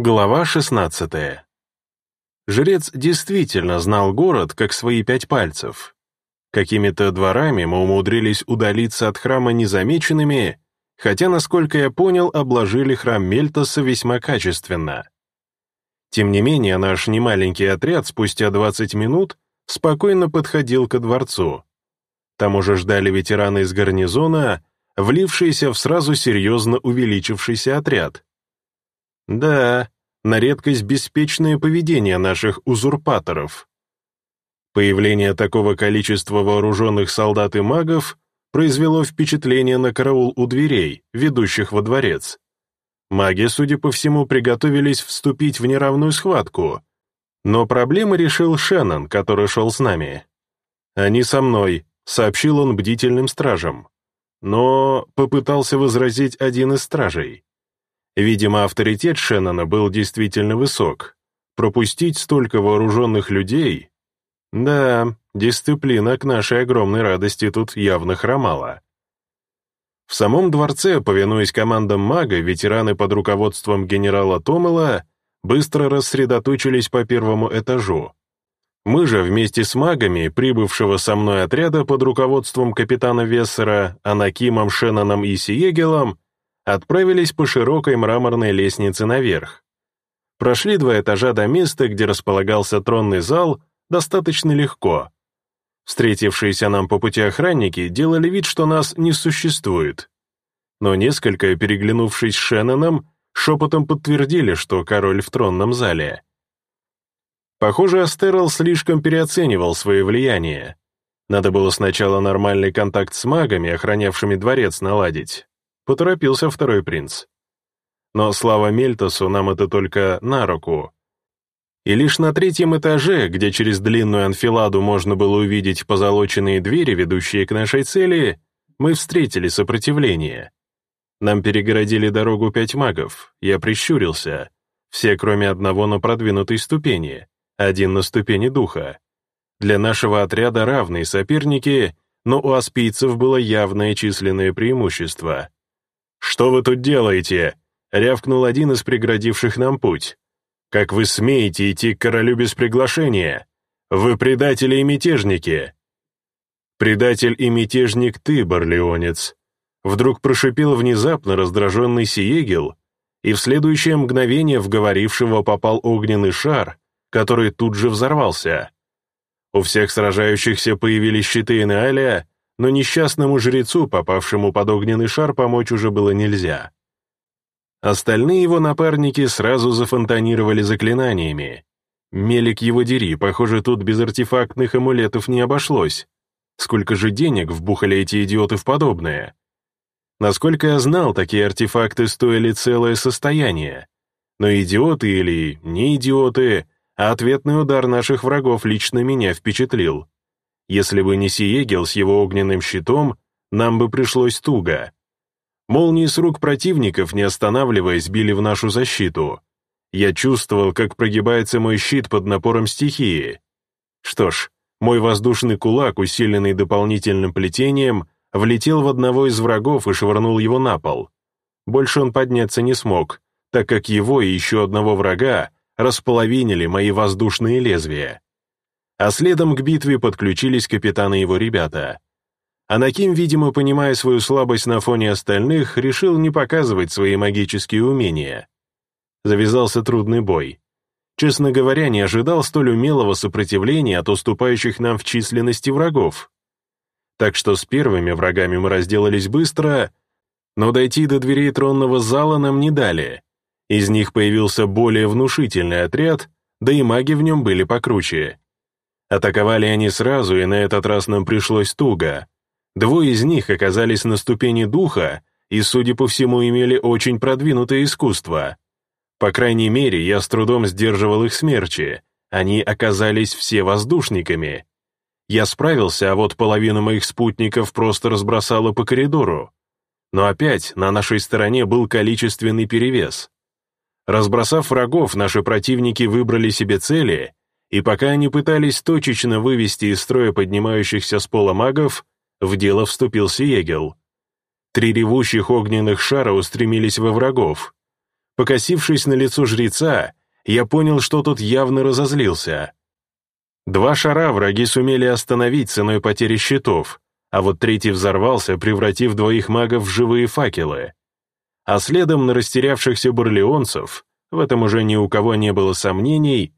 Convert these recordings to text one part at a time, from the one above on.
Глава 16. Жрец действительно знал город как свои пять пальцев. Какими-то дворами мы умудрились удалиться от храма незамеченными, хотя, насколько я понял, обложили храм Мельтоса весьма качественно. Тем не менее, наш немаленький отряд спустя 20 минут спокойно подходил ко дворцу. Там уже ждали ветераны из гарнизона, влившиеся в сразу серьезно увеличившийся отряд — да, на редкость беспечное поведение наших узурпаторов. Появление такого количества вооруженных солдат и магов произвело впечатление на караул у дверей, ведущих во дворец. Маги, судя по всему, приготовились вступить в неравную схватку, но проблемы решил Шеннон, который шел с нами. «Они со мной», — сообщил он бдительным стражам. Но попытался возразить один из стражей. Видимо, авторитет Шеннона был действительно высок. Пропустить столько вооруженных людей? Да, дисциплина к нашей огромной радости тут явно хромала. В самом дворце, повинуясь командам мага, ветераны под руководством генерала Томела быстро рассредоточились по первому этажу. Мы же вместе с магами, прибывшего со мной отряда под руководством капитана Вессера, Анакимом, Шенноном и Сиегелом, отправились по широкой мраморной лестнице наверх. Прошли два этажа до места, где располагался тронный зал, достаточно легко. Встретившиеся нам по пути охранники делали вид, что нас не существует. Но несколько, переглянувшись с Шенноном, шепотом подтвердили, что король в тронном зале. Похоже, Астерл слишком переоценивал свое влияние. Надо было сначала нормальный контакт с магами, охранявшими дворец, наладить, Поторопился второй принц. Но слава Мельтосу нам это только на руку. И лишь на третьем этаже, где через длинную анфиладу можно было увидеть позолоченные двери, ведущие к нашей цели, мы встретили сопротивление. Нам перегородили дорогу пять магов, я прищурился. Все, кроме одного, на продвинутой ступени, один на ступени духа. Для нашего отряда равные соперники, но у аспийцев было явное численное преимущество. «Что вы тут делаете?» — рявкнул один из преградивших нам путь. «Как вы смеете идти к королю без приглашения? Вы предатели и мятежники!» «Предатель и мятежник ты, Барлеонец!» Вдруг прошипел внезапно раздраженный Сиегел, и в следующее мгновение в говорившего попал огненный шар, который тут же взорвался. У всех сражающихся появились щиты Энеалия, но несчастному жрецу, попавшему под огненный шар, помочь уже было нельзя. Остальные его напарники сразу зафонтанировали заклинаниями. Мелик его дери, похоже, тут без артефактных амулетов не обошлось. Сколько же денег вбухали эти идиоты в подобное? Насколько я знал, такие артефакты стоили целое состояние. Но идиоты или не идиоты, а ответный удар наших врагов лично меня впечатлил. Если бы не Сиегел с его огненным щитом, нам бы пришлось туго. Молнии с рук противников, не останавливаясь, били в нашу защиту. Я чувствовал, как прогибается мой щит под напором стихии. Что ж, мой воздушный кулак, усиленный дополнительным плетением, влетел в одного из врагов и швырнул его на пол. Больше он подняться не смог, так как его и еще одного врага располовинили мои воздушные лезвия а следом к битве подключились капитаны его ребята. Анаким, видимо, понимая свою слабость на фоне остальных, решил не показывать свои магические умения. Завязался трудный бой. Честно говоря, не ожидал столь умелого сопротивления от уступающих нам в численности врагов. Так что с первыми врагами мы разделались быстро, но дойти до дверей тронного зала нам не дали. Из них появился более внушительный отряд, да и маги в нем были покруче. Атаковали они сразу, и на этот раз нам пришлось туго. Двое из них оказались на ступени духа и, судя по всему, имели очень продвинутое искусство. По крайней мере, я с трудом сдерживал их смерчи. Они оказались все воздушниками. Я справился, а вот половину моих спутников просто разбросало по коридору. Но опять на нашей стороне был количественный перевес. Разбросав врагов, наши противники выбрали себе цели и пока они пытались точечно вывести из строя поднимающихся с пола магов, в дело вступил Сиегел. Три ревущих огненных шара устремились во врагов. Покосившись на лицо жреца, я понял, что тот явно разозлился. Два шара враги сумели остановить ценой потери щитов, а вот третий взорвался, превратив двоих магов в живые факелы. А следом на растерявшихся барлеонцев, в этом уже ни у кого не было сомнений,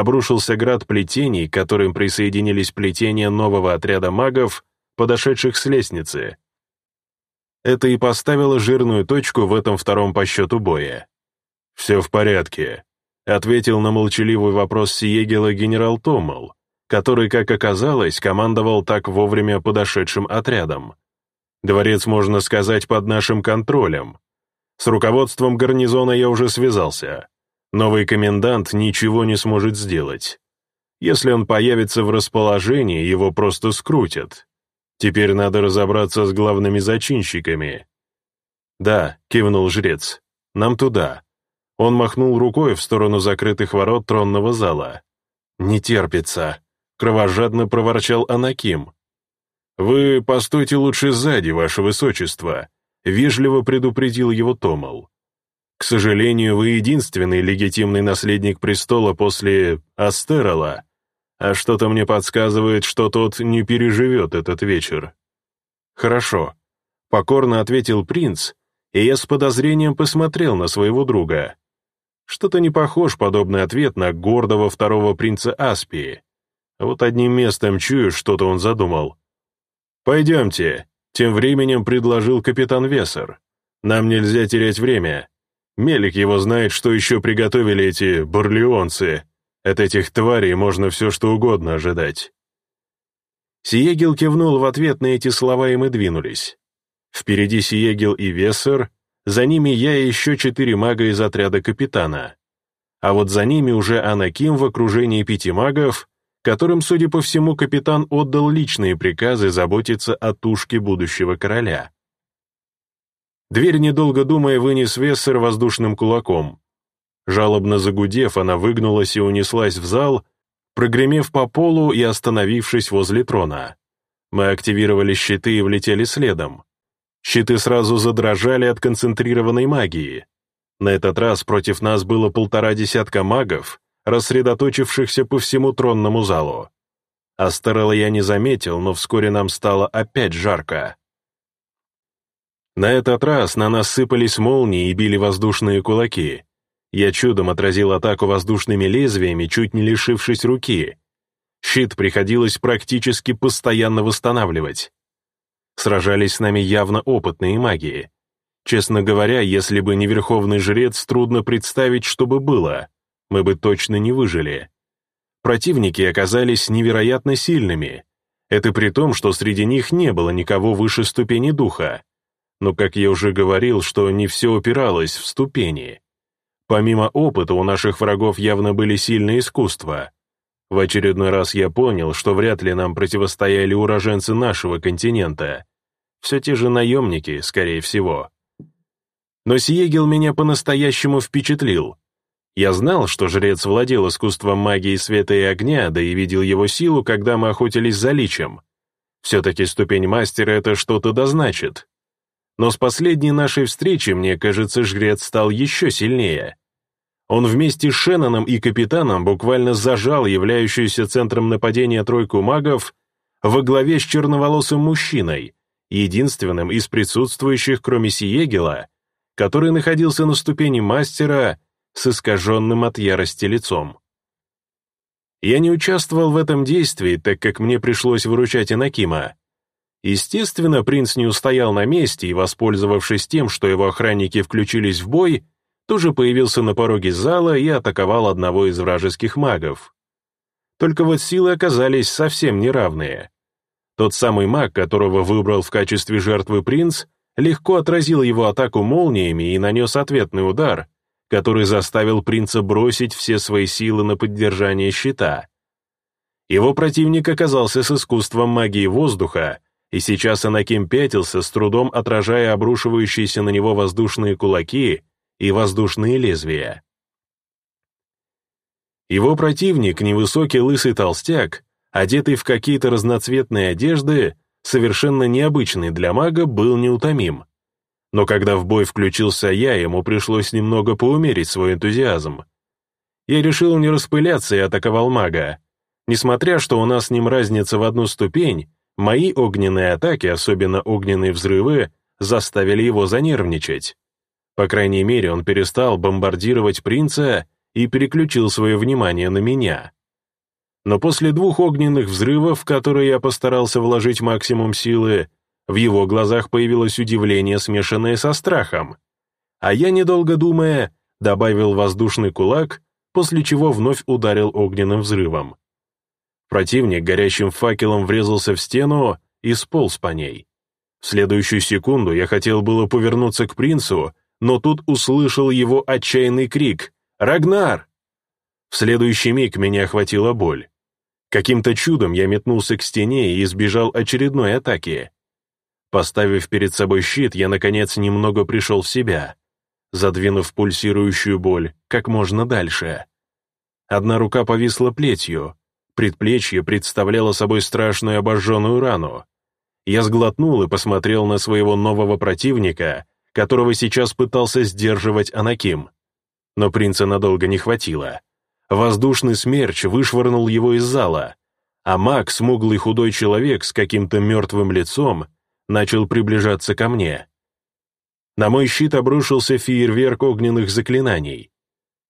обрушился град плетений, к которым присоединились плетения нового отряда магов, подошедших с лестницы. Это и поставило жирную точку в этом втором по счету боя. «Все в порядке», — ответил на молчаливый вопрос Сиегела генерал Томмел, который, как оказалось, командовал так вовремя подошедшим отрядом. Дворец, можно сказать, под нашим контролем. С руководством гарнизона я уже связался. Новый комендант ничего не сможет сделать. Если он появится в расположении, его просто скрутят. Теперь надо разобраться с главными зачинщиками. «Да», — кивнул жрец, — «нам туда». Он махнул рукой в сторону закрытых ворот тронного зала. «Не терпится», — кровожадно проворчал Анаким. «Вы постойте лучше сзади, ваше высочество», — вежливо предупредил его Томал. «К сожалению, вы единственный легитимный наследник престола после Астерола, а что-то мне подсказывает, что тот не переживет этот вечер». «Хорошо», — покорно ответил принц, и я с подозрением посмотрел на своего друга. Что-то не похож подобный ответ на гордого второго принца Аспии. Вот одним местом чую, что-то он задумал. «Пойдемте», — тем временем предложил капитан Весер. «Нам нельзя терять время. Мелик его знает, что еще приготовили эти бурлеонцы. От этих тварей можно все что угодно ожидать». Сиегел кивнул в ответ на эти слова, и мы двинулись. Впереди Сиегел и Вессер, за ними я и еще четыре мага из отряда капитана. А вот за ними уже Анаким в окружении пяти магов, которым, судя по всему, капитан отдал личные приказы заботиться о тушке будущего короля. Дверь, недолго думая, вынес Вессер воздушным кулаком. Жалобно загудев, она выгнулась и унеслась в зал, прогремев по полу и остановившись возле трона. Мы активировали щиты и влетели следом. Щиты сразу задрожали от концентрированной магии. На этот раз против нас было полтора десятка магов, рассредоточившихся по всему тронному залу. Астерела я не заметил, но вскоре нам стало опять жарко. На этот раз на нас сыпались молнии и били воздушные кулаки. Я чудом отразил атаку воздушными лезвиями, чуть не лишившись руки. Щит приходилось практически постоянно восстанавливать. Сражались с нами явно опытные маги. Честно говоря, если бы не верховный жрец, трудно представить, что бы было. Мы бы точно не выжили. Противники оказались невероятно сильными. Это при том, что среди них не было никого выше ступени духа. Но, как я уже говорил, что не все упиралось в ступени. Помимо опыта, у наших врагов явно были сильные искусства. В очередной раз я понял, что вряд ли нам противостояли уроженцы нашего континента. Все те же наемники, скорее всего. Но Сиегел меня по-настоящему впечатлил. Я знал, что жрец владел искусством магии света и огня, да и видел его силу, когда мы охотились за личем. Все-таки ступень мастера — это что-то дозначит. Но с последней нашей встречи, мне кажется, жрец стал еще сильнее. Он вместе с Шенноном и капитаном буквально зажал являющуюся центром нападения тройку магов во главе с черноволосым мужчиной, единственным из присутствующих, кроме Сиегела, который находился на ступени мастера с искаженным от ярости лицом. Я не участвовал в этом действии, так как мне пришлось выручать Инакима. Естественно, принц не устоял на месте и, воспользовавшись тем, что его охранники включились в бой, тоже появился на пороге зала и атаковал одного из вражеских магов. Только вот силы оказались совсем неравные. Тот самый маг, которого выбрал в качестве жертвы принц, легко отразил его атаку молниями и нанес ответный удар, который заставил принца бросить все свои силы на поддержание щита. Его противник оказался с искусством магии воздуха, и сейчас Анаким пятился, с трудом отражая обрушивающиеся на него воздушные кулаки и воздушные лезвия. Его противник, невысокий лысый толстяк, одетый в какие-то разноцветные одежды, совершенно необычный для мага, был неутомим. Но когда в бой включился я, ему пришлось немного поумерить свой энтузиазм. Я решил не распыляться и атаковал мага. Несмотря, что у нас с ним разница в одну ступень, мои огненные атаки, особенно огненные взрывы, заставили его занервничать. По крайней мере, он перестал бомбардировать принца и переключил свое внимание на меня. Но после двух огненных взрывов, в которые я постарался вложить максимум силы, в его глазах появилось удивление, смешанное со страхом. А я, недолго думая, добавил воздушный кулак, после чего вновь ударил огненным взрывом. Противник горящим факелом врезался в стену и сполз по ней. В следующую секунду я хотел было повернуться к принцу, но тут услышал его отчаянный крик «Рагнар!». В следующий миг меня охватила боль. Каким-то чудом я метнулся к стене и избежал очередной атаки. Поставив перед собой щит, я, наконец, немного пришел в себя, задвинув пульсирующую боль как можно дальше. Одна рука повисла плетью, предплечье представляло собой страшную обожженную рану. Я сглотнул и посмотрел на своего нового противника, которого сейчас пытался сдерживать Анаким. Но принца надолго не хватило. Воздушный смерч вышвырнул его из зала, а маг, смуглый худой человек с каким-то мертвым лицом, начал приближаться ко мне. На мой щит обрушился фейерверк огненных заклинаний.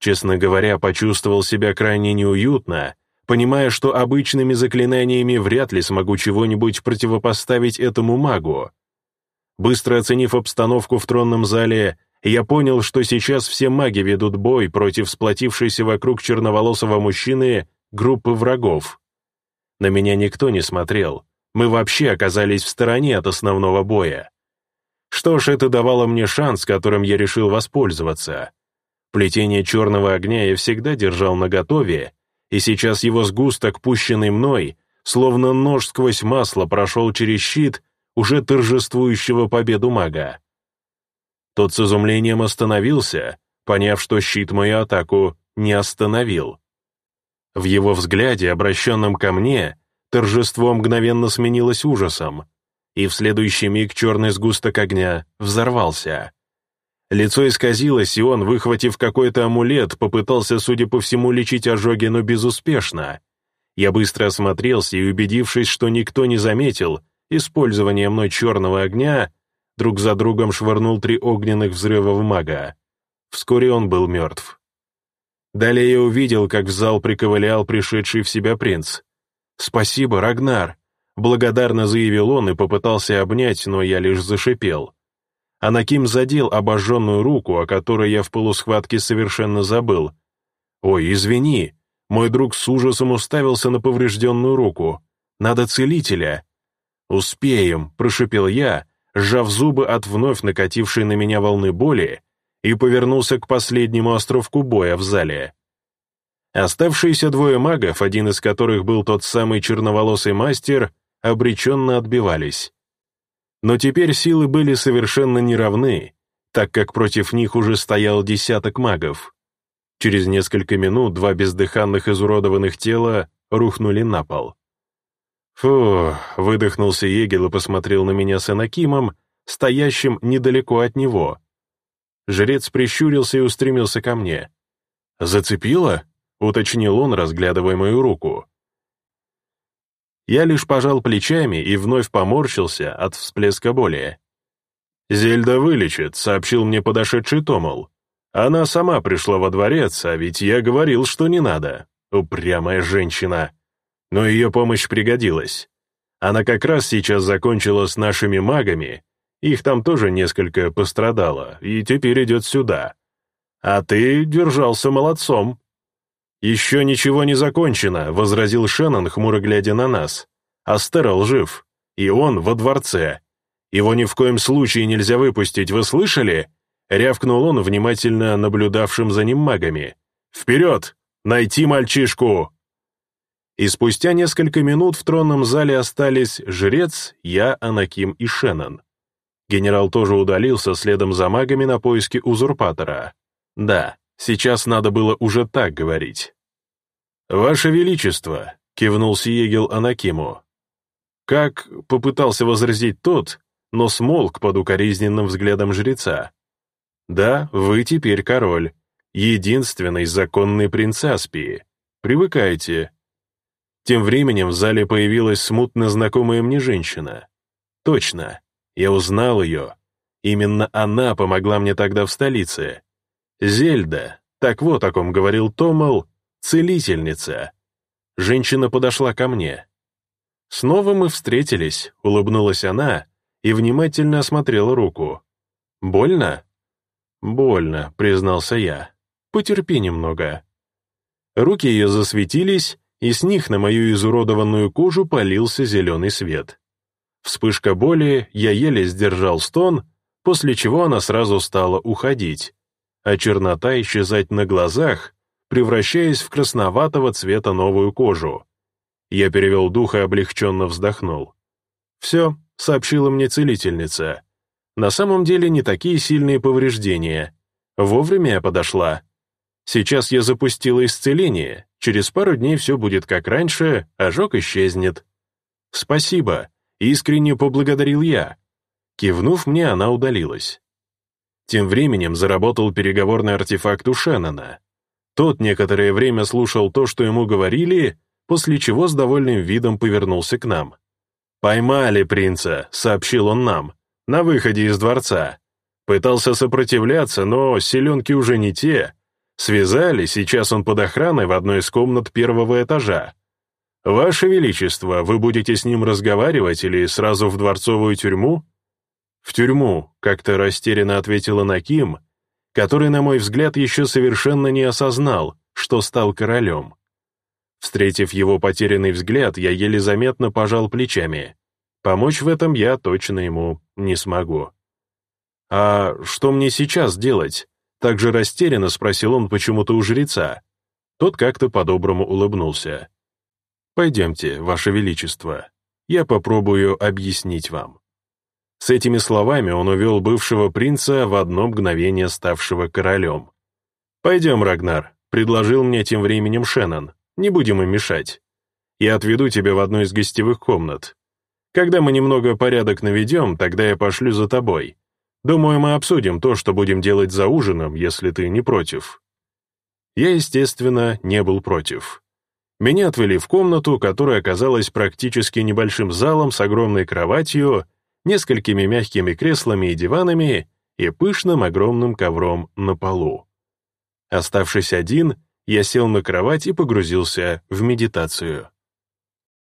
Честно говоря, почувствовал себя крайне неуютно, понимая, что обычными заклинаниями вряд ли смогу чего-нибудь противопоставить этому магу. Быстро оценив обстановку в тронном зале, я понял, что сейчас все маги ведут бой против сплотившейся вокруг черноволосого мужчины группы врагов. На меня никто не смотрел, мы вообще оказались в стороне от основного боя. Что ж, это давало мне шанс, которым я решил воспользоваться. Плетение черного огня я всегда держал наготове, и сейчас его сгусток, пущенный мной, словно нож сквозь масло прошел через щит уже торжествующего победу мага. Тот с изумлением остановился, поняв, что щит мою атаку не остановил. В его взгляде, обращенном ко мне, торжество мгновенно сменилось ужасом, и в следующий миг черный сгусток огня взорвался. Лицо исказилось, и он, выхватив какой-то амулет, попытался, судя по всему, лечить ожоги, но безуспешно. Я быстро осмотрелся и, убедившись, что никто не заметил использование мной черного огня, друг за другом швырнул три огненных взрыва в мага. Вскоре он был мертв. Далее я увидел, как в зал приковылял пришедший в себя принц. «Спасибо, Рагнар!» Благодарно заявил он и попытался обнять, но я лишь зашипел. Анаким задел обожженную руку, о которой я в полусхватке совершенно забыл. «Ой, извини!» Мой друг с ужасом уставился на поврежденную руку. «Надо целителя!» «Успеем!» — прошипел я, сжав зубы от вновь накатившей на меня волны боли, и повернулся к последнему островку боя в зале. Оставшиеся двое магов, один из которых был тот самый черноволосый мастер, обреченно отбивались. Но теперь силы были совершенно неравны, так как против них уже стоял десяток магов. Через несколько минут два бездыханных изуродованных тела рухнули на пол. «Фу», — выдохнулся Егел и посмотрел на меня с Энакимом, стоящим недалеко от него. Жрец прищурился и устремился ко мне. «Зацепило?» — уточнил он, разглядывая мою руку. Я лишь пожал плечами и вновь поморщился от всплеска боли. «Зельда вылечит», — сообщил мне подошедший Томал. «Она сама пришла во дворец, а ведь я говорил, что не надо. Упрямая женщина. Но ее помощь пригодилась. Она как раз сейчас закончила с нашими магами, их там тоже несколько пострадало, и теперь идет сюда. А ты держался молодцом». «Еще ничего не закончено», — возразил Шеннон, хмуро глядя на нас. «Астерл жив, и он во дворце. Его ни в коем случае нельзя выпустить, вы слышали?» Рявкнул он, внимательно наблюдавшим за ним магами. «Вперед! Найти мальчишку!» И спустя несколько минут в тронном зале остались жрец, я, Анаким и Шеннон. Генерал тоже удалился следом за магами на поиски узурпатора. Да, Сейчас надо было уже так говорить. «Ваше Величество», — кивнул Сиегел Анакиму. Как попытался возразить тот, но смолк под укоризненным взглядом жреца. «Да, вы теперь король, единственный законный принц Аспии. Привыкайте». Тем временем в зале появилась смутно знакомая мне женщина. Точно, я узнал ее. Именно она помогла мне тогда в столице. Зельда, так вот о ком говорил Томал, целительница. Женщина подошла ко мне. Снова мы встретились, улыбнулась она и внимательно осмотрела руку. «Больно?» «Больно», — признался я. «Потерпи немного». Руки ее засветились, и с них на мою изуродованную кожу полился зеленый свет. Вспышка боли, я еле сдержал стон, после чего она сразу стала уходить, а чернота исчезать на глазах, превращаясь в красноватого цвета новую кожу. Я перевел дух и облегченно вздохнул. «Все», — сообщила мне целительница. «На самом деле не такие сильные повреждения. Вовремя я подошла. Сейчас я запустила исцеление, через пару дней все будет как раньше, ожог исчезнет». «Спасибо», — искренне поблагодарил я. Кивнув мне, она удалилась. Тем временем заработал переговорный артефакт у Шеннона. Тот некоторое время слушал то, что ему говорили, после чего с довольным видом повернулся к нам. «Поймали принца», — сообщил он нам, — «на выходе из дворца. Пытался сопротивляться, но селенки уже не те. Связали, сейчас он под охраной в одной из комнат первого этажа. Ваше Величество, вы будете с ним разговаривать или сразу в дворцовую тюрьму?» «В тюрьму», — как-то растерянно ответила Наким, который, на мой взгляд, еще совершенно не осознал, что стал королем. Встретив его потерянный взгляд, я еле заметно пожал плечами. Помочь в этом я точно ему не смогу. «А что мне сейчас делать?» Так же растерянно спросил он почему-то у жреца. Тот как-то по-доброму улыбнулся. «Пойдемте, Ваше Величество, я попробую объяснить вам». С этими словами он увел бывшего принца в одно мгновение ставшего королем. «Пойдем, Рагнар», — предложил мне тем временем Шеннон. «Не будем им мешать. Я отведу тебя в одну из гостевых комнат. Когда мы немного порядок наведем, тогда я пошлю за тобой. Думаю, мы обсудим то, что будем делать за ужином, если ты не против». Я, естественно, не был против. Меня отвели в комнату, которая оказалась практически небольшим залом с огромной кроватью, несколькими мягкими креслами и диванами и пышным огромным ковром на полу. Оставшись один, я сел на кровать и погрузился в медитацию.